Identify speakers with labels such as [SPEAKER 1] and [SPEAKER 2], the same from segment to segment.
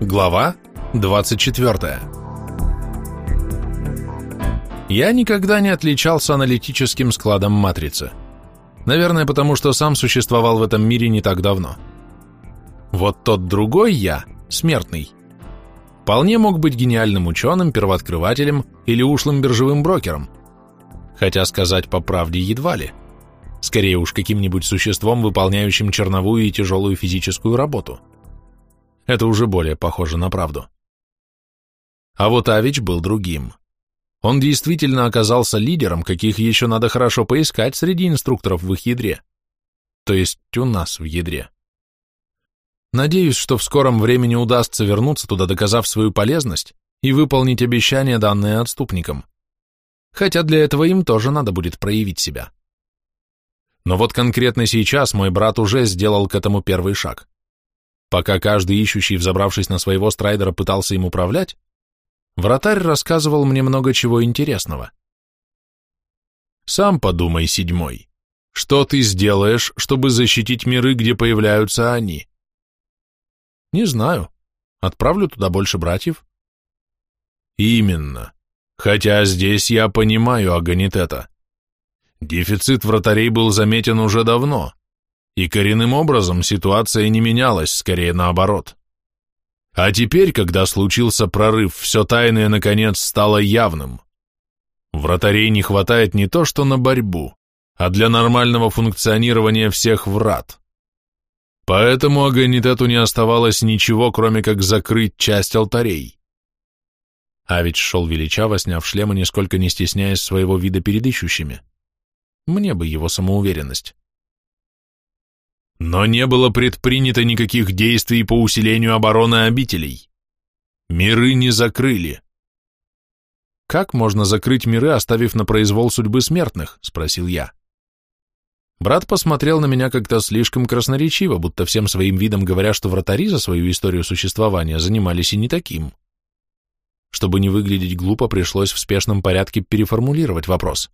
[SPEAKER 1] Глава 24 Я никогда не отличался аналитическим складом матрицы. Наверное, потому что сам существовал в этом мире не так давно. Вот тот другой я, смертный, вполне мог быть гениальным ученым, первооткрывателем или ушлым биржевым брокером. Хотя сказать по правде едва ли. Скорее уж каким-нибудь существом, выполняющим черновую и тяжелую физическую работу. Это уже более похоже на правду. А вот Авич был другим. Он действительно оказался лидером, каких еще надо хорошо поискать среди инструкторов в их ядре. То есть у нас в ядре. Надеюсь, что в скором времени удастся вернуться туда, доказав свою полезность и выполнить обещания, данные отступникам. Хотя для этого им тоже надо будет проявить себя. Но вот конкретно сейчас мой брат уже сделал к этому первый шаг. Пока каждый ищущий, взобравшись на своего страйдера, пытался им управлять, вратарь рассказывал мне много чего интересного. Сам подумай, седьмой, что ты сделаешь, чтобы защитить миры, где появляются они? Не знаю. Отправлю туда больше братьев. Именно. Хотя здесь я понимаю Аганитета. Дефицит вратарей был заметен уже давно, и коренным образом ситуация не менялась, скорее наоборот. А теперь, когда случился прорыв, все тайное наконец стало явным. Вратарей не хватает не то что на борьбу, а для нормального функционирования всех врат. Поэтому Аганитету не оставалось ничего, кроме как закрыть часть алтарей. А шел величаво, сняв шлем и нисколько не стесняясь своего вида перед ищущими. Мне бы его самоуверенность. Но не было предпринято никаких действий по усилению обороны обителей. Миры не закрыли. «Как можно закрыть миры, оставив на произвол судьбы смертных?» — спросил я. Брат посмотрел на меня как-то слишком красноречиво, будто всем своим видом говоря, что вратари за свою историю существования занимались и не таким. Чтобы не выглядеть глупо, пришлось в спешном порядке переформулировать вопрос.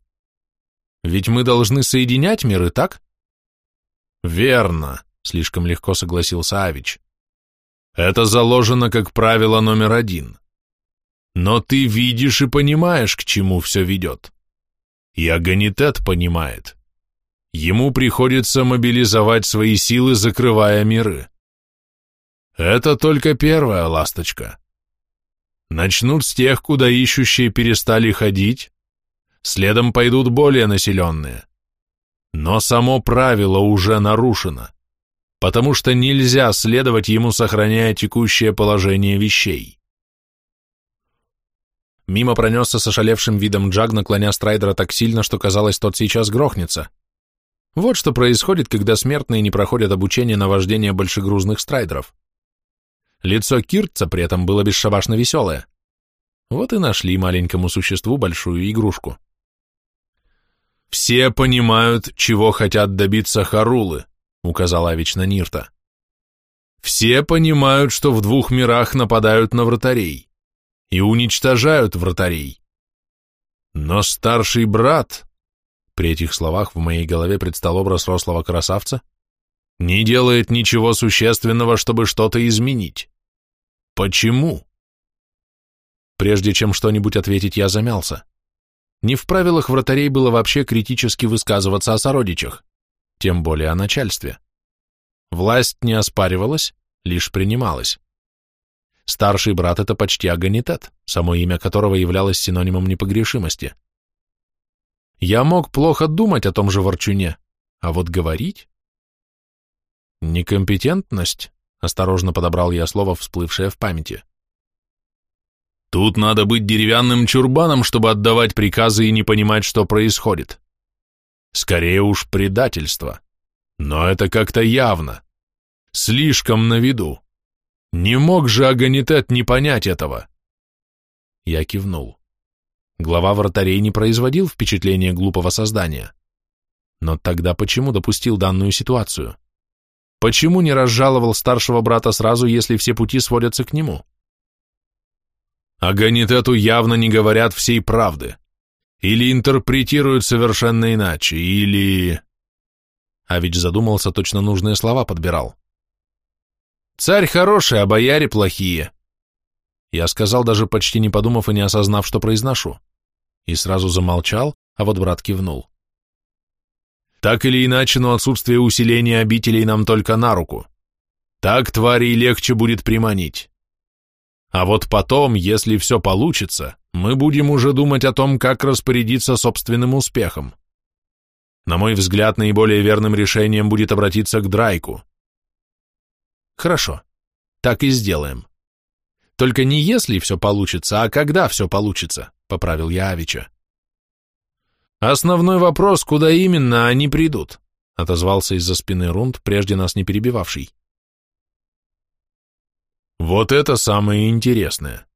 [SPEAKER 1] Ведь мы должны соединять миры, так? Верно, слишком легко согласился Авич. Это заложено как правило номер один. Но ты видишь и понимаешь, к чему все ведет. И Аганитет понимает. Ему приходится мобилизовать свои силы, закрывая миры. Это только первая ласточка. Начнут с тех, куда ищущие перестали ходить, следом пойдут более населенные. Но само правило уже нарушено, потому что нельзя следовать ему, сохраняя текущее положение вещей. Мимо пронесся с ошалевшим видом Джаг, наклоня Страйдера так сильно, что казалось, тот сейчас грохнется. Вот что происходит, когда смертные не проходят обучение на вождение большегрузных страйдеров. Лицо Киртца при этом было бесшабашно веселое. Вот и нашли маленькому существу большую игрушку. «Все понимают, чего хотят добиться Харулы», — указал Авич на Нирта. «Все понимают, что в двух мирах нападают на вратарей и уничтожают вратарей. Но старший брат при этих словах в моей голове предстал образ рослого красавца, не делает ничего существенного, чтобы что-то изменить. Почему? Прежде чем что-нибудь ответить, я замялся. Не в правилах вратарей было вообще критически высказываться о сородичах, тем более о начальстве. Власть не оспаривалась, лишь принималась. Старший брат — это почти агонитет, само имя которого являлось синонимом непогрешимости. Я мог плохо думать о том же Ворчуне, а вот говорить... Некомпетентность, осторожно подобрал я слово, всплывшее в памяти. Тут надо быть деревянным чурбаном, чтобы отдавать приказы и не понимать, что происходит. Скорее уж предательство. Но это как-то явно. Слишком на виду. Не мог же Аганитет не понять этого. Я кивнул. Глава вратарей не производил впечатления глупого создания. Но тогда почему допустил данную ситуацию? Почему не разжаловал старшего брата сразу, если все пути сводятся к нему? Аганитету явно не говорят всей правды. Или интерпретируют совершенно иначе, или... А ведь задумался, точно нужные слова подбирал. «Царь хороший, а бояре плохие», Я сказал, даже почти не подумав и не осознав, что произношу. И сразу замолчал, а вот брат кивнул. Так или иначе, но отсутствие усиления обителей нам только на руку. Так тварей легче будет приманить. А вот потом, если все получится, мы будем уже думать о том, как распорядиться собственным успехом. На мой взгляд, наиболее верным решением будет обратиться к Драйку. Хорошо, так и сделаем. Только не если все получится, а когда все получится, поправил я Авича. Основной вопрос, куда именно они придут, отозвался из-за спины Рунд, прежде нас не перебивавший. Вот это самое интересное.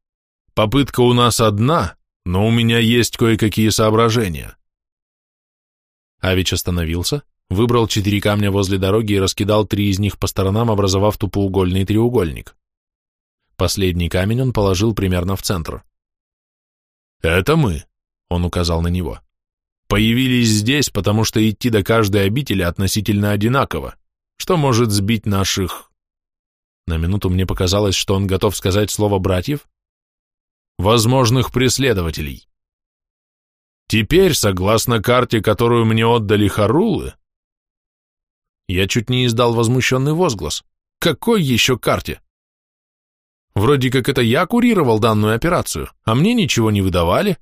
[SPEAKER 1] Попытка у нас одна, но у меня есть кое-какие соображения. Авич остановился, выбрал четыре камня возле дороги и раскидал три из них по сторонам, образовав тупоугольный треугольник. Последний камень он положил примерно в центр. «Это мы», — он указал на него. «Появились здесь, потому что идти до каждой обители относительно одинаково, что может сбить наших на минуту мне показалось, что он готов сказать слово «братьев», возможных преследователей. Теперь, согласно карте, которую мне отдали Харулы, я чуть не издал возмущенный возглас. Какой еще карте? Вроде как это я курировал данную операцию, а мне ничего не выдавали.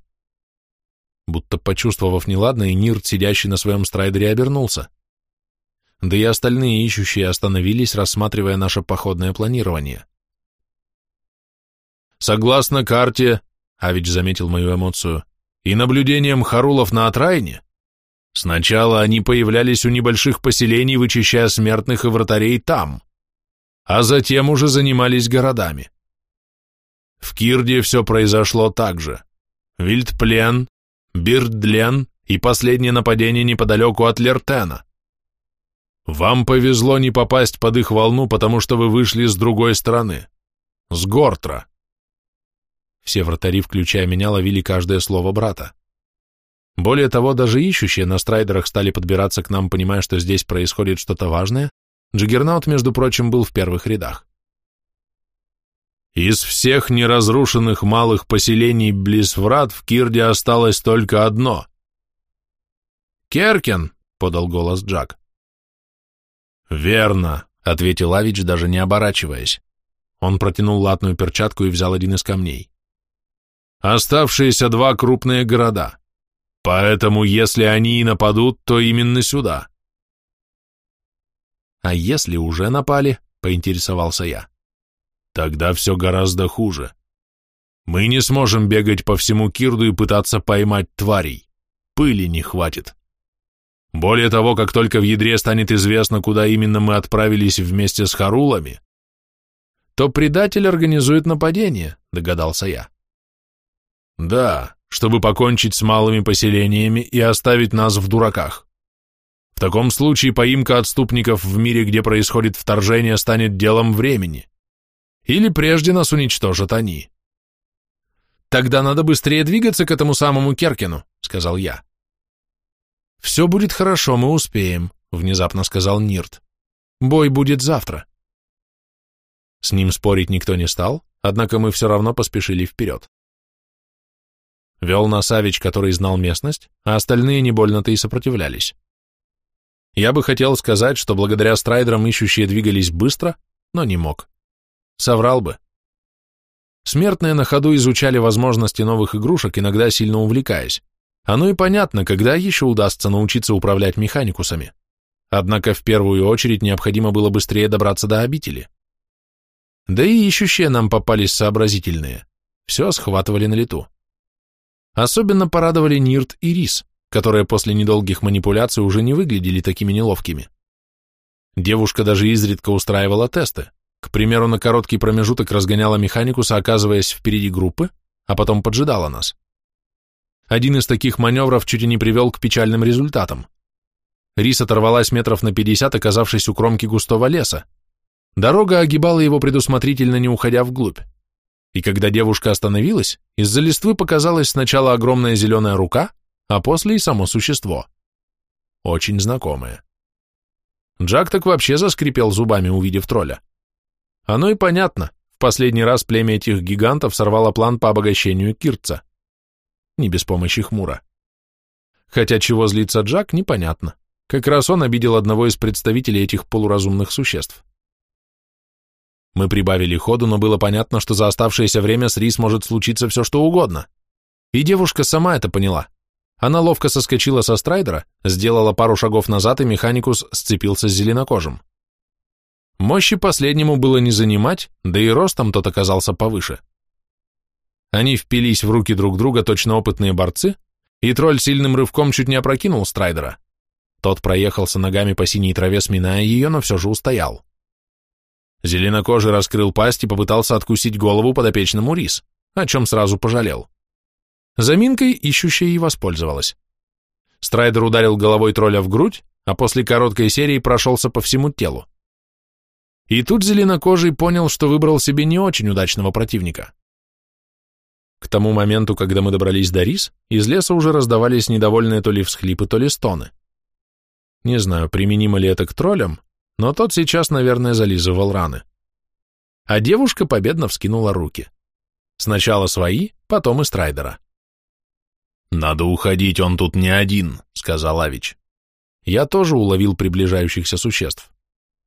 [SPEAKER 1] Будто почувствовав неладное, Нирт, сидящий на своем страйдере, обернулся да и остальные ищущие остановились, рассматривая наше походное планирование. Согласно карте, Авич заметил мою эмоцию, и наблюдениям Харулов на отрайне, сначала они появлялись у небольших поселений, вычищая смертных и вратарей там, а затем уже занимались городами. В Кирде все произошло так же. Вильдплен, Бирдлен и последнее нападение неподалеку от Лертена. Вам повезло не попасть под их волну, потому что вы вышли с другой стороны. С Гортра. Все вратари, включая меня, ловили каждое слово брата. Более того, даже ищущие на страйдерах стали подбираться к нам, понимая, что здесь происходит что-то важное. Джиггернаут, между прочим, был в первых рядах. Из всех неразрушенных малых поселений близ врат в Кирде осталось только одно. «Керкен», — подал голос Джак. «Верно», — ответил Авич, даже не оборачиваясь. Он протянул латную перчатку и взял один из камней. «Оставшиеся два крупные города. Поэтому, если они и нападут, то именно сюда». «А если уже напали?» — поинтересовался я. «Тогда все гораздо хуже. Мы не сможем бегать по всему Кирду и пытаться поймать тварей. Пыли не хватит». Более того, как только в ядре станет известно, куда именно мы отправились вместе с Харулами, то предатель организует нападение, догадался я. Да, чтобы покончить с малыми поселениями и оставить нас в дураках. В таком случае поимка отступников в мире, где происходит вторжение, станет делом времени. Или прежде нас уничтожат они. Тогда надо быстрее двигаться к этому самому Керкину, сказал я. «Все будет хорошо, мы успеем», — внезапно сказал Нирт. «Бой будет завтра». С ним спорить никто не стал, однако мы все равно поспешили вперед. Вел нас который знал местность, а остальные не больно-то и сопротивлялись. Я бы хотел сказать, что благодаря страйдерам ищущие двигались быстро, но не мог. Соврал бы. Смертные на ходу изучали возможности новых игрушек, иногда сильно увлекаясь. Оно и понятно, когда еще удастся научиться управлять механикусами. Однако в первую очередь необходимо было быстрее добраться до обители. Да и ищущие нам попались сообразительные. Все схватывали на лету. Особенно порадовали Нирт и Рис, которые после недолгих манипуляций уже не выглядели такими неловкими. Девушка даже изредка устраивала тесты. К примеру, на короткий промежуток разгоняла механикуса, оказываясь впереди группы, а потом поджидала нас. Один из таких маневров чуть и не привел к печальным результатам. Рис оторвалась метров на пятьдесят, оказавшись у кромки густого леса. Дорога огибала его предусмотрительно, не уходя вглубь. И когда девушка остановилась, из-за листвы показалась сначала огромная зеленая рука, а после и само существо. Очень знакомое. Джак так вообще заскрипел зубами, увидев тролля. Оно и понятно. последний раз племя этих гигантов сорвало план по обогащению Кирца. Не без помощи Хмура. Хотя чего злится Джак, непонятно. Как раз он обидел одного из представителей этих полуразумных существ. Мы прибавили ходу, но было понятно, что за оставшееся время с Рис может случиться все, что угодно. И девушка сама это поняла. Она ловко соскочила со страйдера, сделала пару шагов назад, и механикус сцепился с зеленокожим. Мощи последнему было не занимать, да и ростом тот оказался повыше. Они впились в руки друг друга, точно опытные борцы, и тролль сильным рывком чуть не опрокинул страйдера. Тот проехался ногами по синей траве, сминая ее, но все же устоял. Зеленокожий раскрыл пасть и попытался откусить голову подопечному Рис, о чем сразу пожалел. Заминкой ищущая и воспользовалась. Страйдер ударил головой тролля в грудь, а после короткой серии прошелся по всему телу. И тут зеленокожий понял, что выбрал себе не очень удачного противника. К тому моменту, когда мы добрались до рис, из леса уже раздавались недовольные то ли всхлипы, то ли стоны. Не знаю, применимо ли это к троллям, но тот сейчас, наверное, зализывал раны. А девушка победно вскинула руки. Сначала свои, потом и Страйдера. «Надо уходить, он тут не один», — сказал Авич. Я тоже уловил приближающихся существ.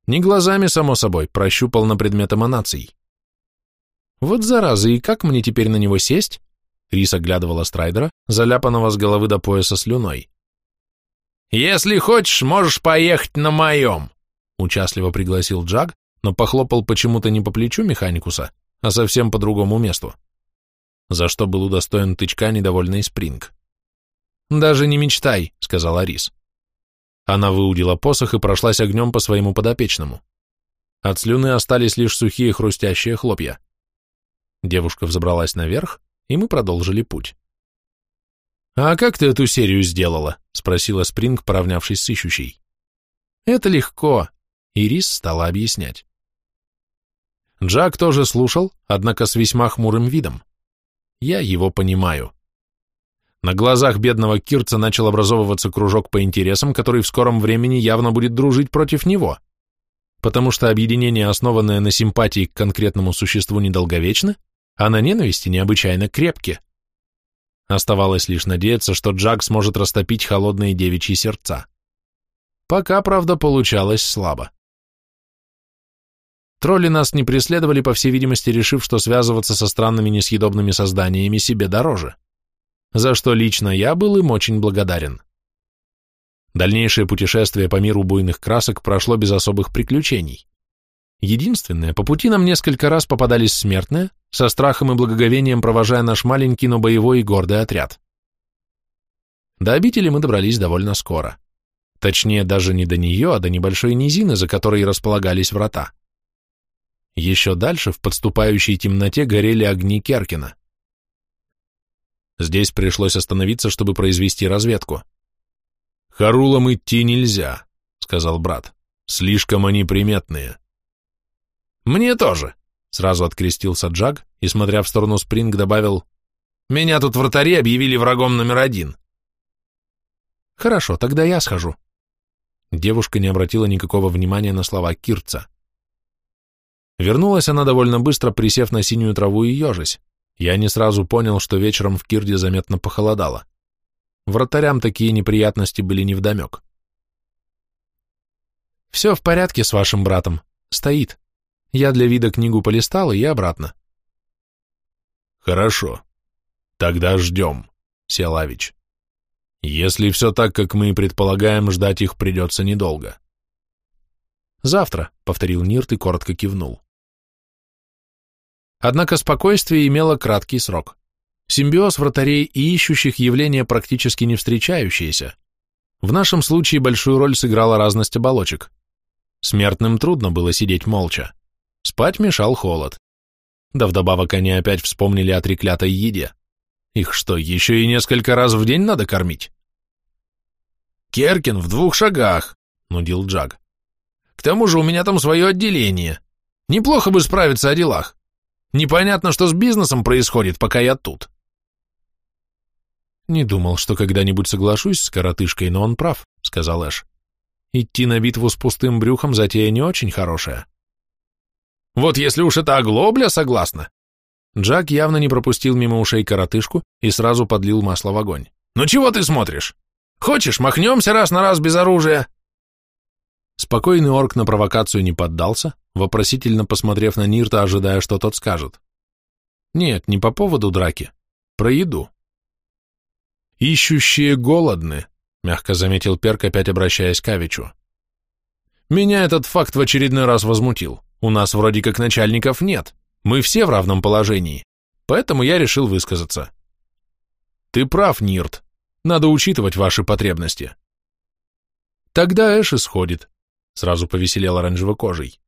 [SPEAKER 1] Не глазами, само собой, прощупал на предмет эманаций. Вот зараза, и как мне теперь на него сесть? Рис оглядывала Страйдера, заляпанного с головы до пояса слюной. «Если хочешь, можешь поехать на моем», — участливо пригласил Джаг, но похлопал почему-то не по плечу механикуса, а совсем по другому месту за что был удостоен тычка недовольный Спринг. «Даже не мечтай», — сказала Арис. Она выудила посох и прошлась огнем по своему подопечному. От слюны остались лишь сухие хрустящие хлопья. Девушка взобралась наверх, и мы продолжили путь. «А как ты эту серию сделала?» — спросила Спринг, поравнявшись с ищущей. «Это легко», — Ирис стала объяснять. Джак тоже слушал, однако с весьма хмурым видом. Я его понимаю. На глазах бедного Кирца начал образовываться кружок по интересам, который в скором времени явно будет дружить против него, потому что объединение, основанное на симпатии к конкретному существу, недолговечно, а на ненависти необычайно крепки. Оставалось лишь надеяться, что Джак сможет растопить холодные девичьи сердца. Пока, правда, получалось слабо. Тролли нас не преследовали, по всей видимости, решив, что связываться со странными несъедобными созданиями себе дороже, за что лично я был им очень благодарен. Дальнейшее путешествие по миру буйных красок прошло без особых приключений. Единственное, по пути нам несколько раз попадались смертные, со страхом и благоговением провожая наш маленький, но боевой и гордый отряд. До обители мы добрались довольно скоро. Точнее, даже не до нее, а до небольшой низины, за которой располагались врата. Еще дальше, в подступающей темноте, горели огни Керкина. Здесь пришлось остановиться, чтобы произвести разведку. «Харулам идти нельзя», — сказал брат. «Слишком они приметные». «Мне тоже», — сразу открестился Джаг и, смотря в сторону Спринг, добавил, «Меня тут вратари объявили врагом номер один». «Хорошо, тогда я схожу». Девушка не обратила никакого внимания на слова Кирца. Вернулась она довольно быстро, присев на синюю траву и ежась. Я не сразу понял, что вечером в Кирде заметно похолодало. Вратарям такие неприятности были невдомек. «Все в порядке с вашим братом. Стоит. Я для вида книгу полистал и обратно».
[SPEAKER 2] «Хорошо. Тогда ждем», — Селавич. «Если все так, как мы и предполагаем, ждать их придется недолго».
[SPEAKER 1] «Завтра», — повторил Нирт и коротко кивнул. Однако спокойствие имело краткий срок. Симбиоз вратарей и ищущих явления практически не встречающиеся. В нашем случае большую роль сыграла разность оболочек. Смертным трудно было сидеть молча. Спать мешал холод. Да вдобавок они опять вспомнили о треклятой еде. Их что, еще и несколько раз в день надо кормить?
[SPEAKER 3] «Керкин в двух шагах», — нудил Джаг. «К тому же у меня там свое отделение. Неплохо бы справиться о делах. Непонятно, что с бизнесом происходит, пока я тут.
[SPEAKER 1] Не думал, что когда-нибудь соглашусь с коротышкой, но он прав, сказал Эш. Идти на битву с пустым брюхом затея не очень хорошая.
[SPEAKER 3] Вот если уж это оглобля согласна.
[SPEAKER 1] Джак явно не пропустил мимо ушей коротышку и сразу подлил масло в огонь.
[SPEAKER 3] «Ну чего ты смотришь? Хочешь, махнемся раз на раз без оружия?»
[SPEAKER 1] Спокойный орк на провокацию не поддался, вопросительно посмотрев на Нирта, ожидая, что тот скажет. Нет, не по поводу драки, про еду. «Ищущие голодны», — мягко заметил Перк, опять обращаясь к Авичу. «Меня этот факт в очередной раз возмутил. У нас вроде как начальников нет. Мы все в равном положении. Поэтому я решил высказаться. Ты прав, Нирт. Надо учитывать ваши потребности. Тогда Эш исходит. Сразу повеселел оранжево-кожей.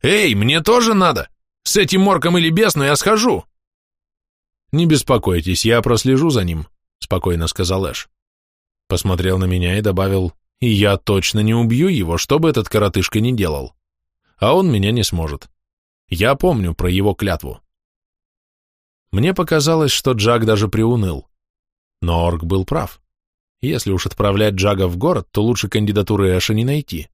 [SPEAKER 1] Эй, мне тоже надо. С этим морком или без, но я схожу. Не беспокойтесь, я прослежу за ним, спокойно сказал Эш. Посмотрел на меня и добавил, и я точно не убью его, что бы этот коротышка ни делал. А он меня не сможет. Я помню про его клятву. Мне показалось, что Джаг даже приуныл. Но Орк был прав. Если уж отправлять Джага в город, то лучше кандидатуры Эша не найти.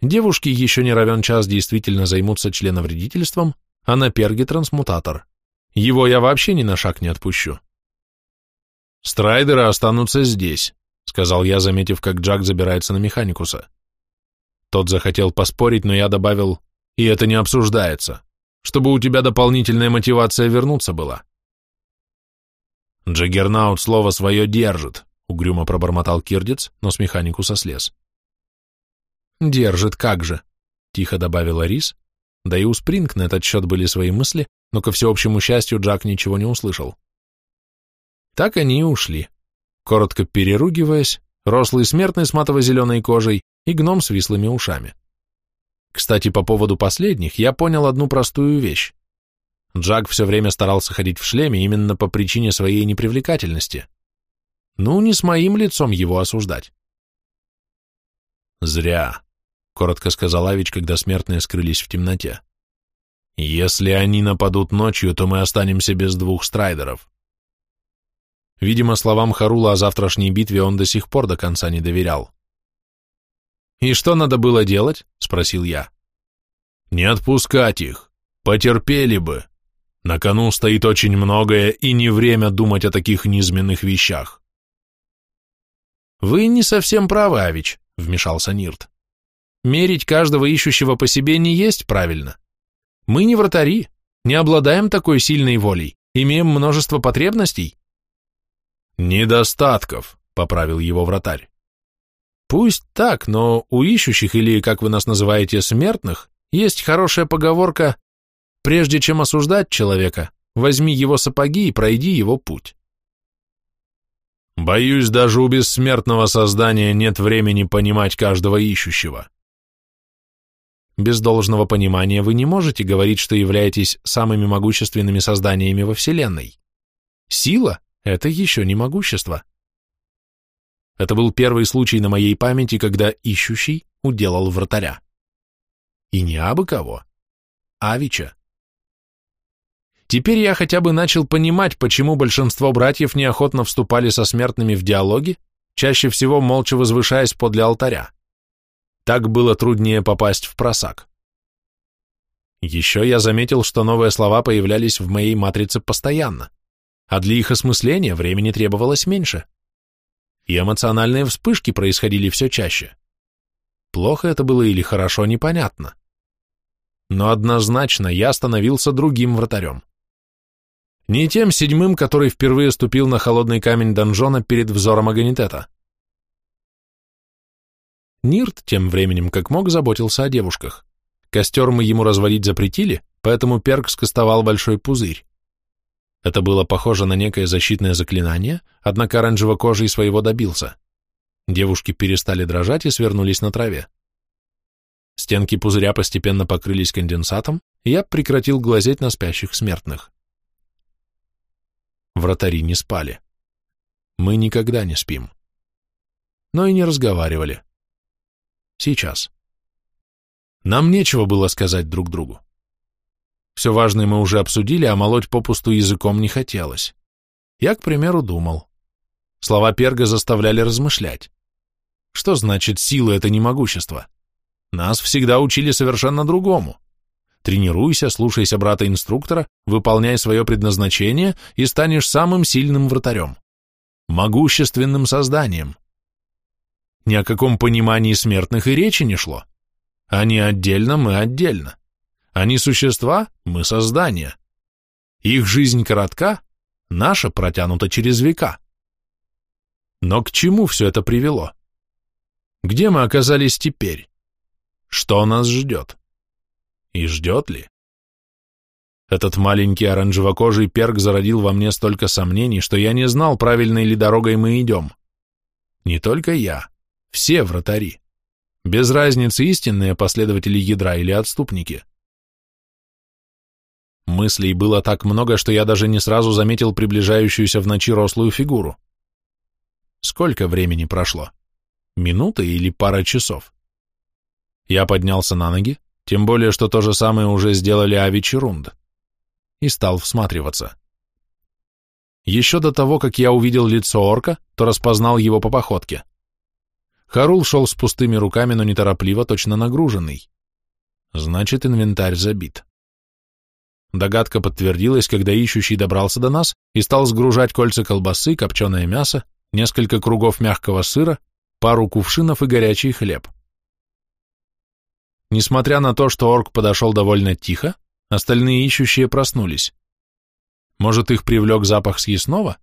[SPEAKER 1] Девушки еще не равен час действительно займутся членовредительством, а на перге трансмутатор. Его я вообще ни на шаг не отпущу. «Страйдеры останутся здесь», — сказал я, заметив, как Джаг забирается на Механикуса. Тот захотел поспорить, но я добавил, и это не обсуждается, чтобы у тебя дополнительная мотивация вернуться была. Джаггернаут слово свое держит, угрюмо пробормотал Кирдец, но с механикуса слез. Держит, как же, тихо добавила Рис, да и у Спринг на этот счет были свои мысли, но ко всеобщему счастью Джак ничего не услышал. Так они и ушли, коротко переругиваясь, рослый смертный с матово-зеленой кожей и гном с вислыми ушами. Кстати, по поводу последних я понял одну простую вещь. Джаг все время старался ходить в шлеме именно по причине своей непривлекательности. Ну, не с моим лицом его осуждать. «Зря», — коротко сказал Авич, когда смертные скрылись в темноте. «Если они нападут ночью, то мы останемся без двух страйдеров». Видимо, словам Харула о завтрашней битве он до сих пор до конца не доверял. «И что надо было делать?» — спросил я. «Не отпускать их. Потерпели бы. На кону стоит очень многое, и не время думать о таких низменных вещах». «Вы не совсем правы, Авич», — вмешался Нирт. «Мерить каждого ищущего по себе не есть правильно. Мы не вратари, не обладаем такой сильной волей, имеем множество потребностей».
[SPEAKER 2] «Недостатков», — поправил его вратарь.
[SPEAKER 1] Пусть так, но у ищущих, или, как вы нас называете, смертных, есть хорошая поговорка «Прежде чем осуждать человека, возьми его сапоги и пройди его путь».
[SPEAKER 2] Боюсь, даже у бессмертного создания нет времени понимать каждого ищущего.
[SPEAKER 1] Без должного понимания вы не можете говорить, что являетесь самыми могущественными созданиями во Вселенной. Сила — это еще не могущество. Это был первый случай на моей памяти, когда ищущий уделал вратаря. И не абы кого, а Вича. Теперь я хотя бы начал понимать, почему большинство братьев неохотно вступали со смертными в диалоги, чаще всего молча возвышаясь подле алтаря. Так было труднее попасть в просак. Еще я заметил, что новые слова появлялись в моей матрице постоянно, а для их осмысления времени требовалось меньше и эмоциональные вспышки происходили все чаще. Плохо это было или хорошо, непонятно. Но однозначно я становился другим вратарем. Не тем седьмым, который впервые ступил на холодный камень донжона перед взором Аганитета. Нирт тем временем как мог заботился о девушках. Костер мы ему разводить запретили, поэтому Перк скостовал большой пузырь. Это было похоже на некое защитное заклинание, однако оранжево-кожей своего добился. Девушки перестали дрожать и свернулись на траве. Стенки пузыря постепенно покрылись конденсатом, и я прекратил глазеть на спящих смертных. Вратари не спали. Мы никогда не спим. Но и не разговаривали. Сейчас. Нам нечего было сказать друг другу. Все важное мы уже обсудили, а молоть попусту языком не хотелось. Я, к примеру, думал. Слова Перга заставляли размышлять. Что значит сила — это не могущество? Нас всегда учили совершенно другому. Тренируйся, слушайся брата-инструктора, выполняй свое предназначение и станешь самым сильным вратарем, могущественным созданием. Ни о каком понимании смертных и речи не шло. Они отдельно, мы отдельно. Они существа, мы создания. Их жизнь коротка, наша протянута через века. Но к чему все это привело? Где мы оказались теперь? Что нас ждет? И ждет ли? Этот маленький оранжевокожий перк зародил во мне столько сомнений, что я не знал, правильной ли дорогой мы идем. Не только я, все вратари. Без разницы, истинные последователи ядра или отступники. Мыслей было так много, что я даже не сразу заметил приближающуюся в ночи рослую фигуру. Сколько времени прошло? Минута или пара часов? Я поднялся на ноги, тем более, что то же самое уже сделали Авич и Рунд, и стал всматриваться. Еще до того, как я увидел лицо орка, то распознал его по походке. Харул шел с пустыми руками, но неторопливо, точно нагруженный. Значит, инвентарь забит. Догадка подтвердилась, когда ищущий добрался до нас и стал сгружать кольца колбасы, копченое мясо, несколько кругов мягкого сыра, пару кувшинов и горячий хлеб. Несмотря на то, что орк подошел довольно тихо, остальные ищущие проснулись. Может, их привлек запах съестного?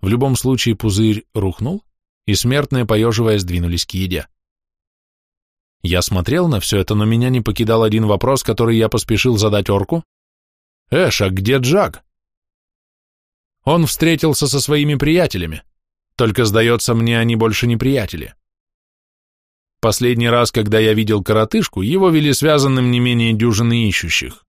[SPEAKER 1] В любом случае пузырь рухнул, и смертные, поеживая, сдвинулись к еде. Я смотрел на все это, но меня не покидал один вопрос, который я поспешил задать орку. «Эш, а где Джаг?» Он встретился со своими приятелями, только, сдается мне, они больше не приятели. Последний раз, когда я видел коротышку, его вели связанным не менее дюжины ищущих.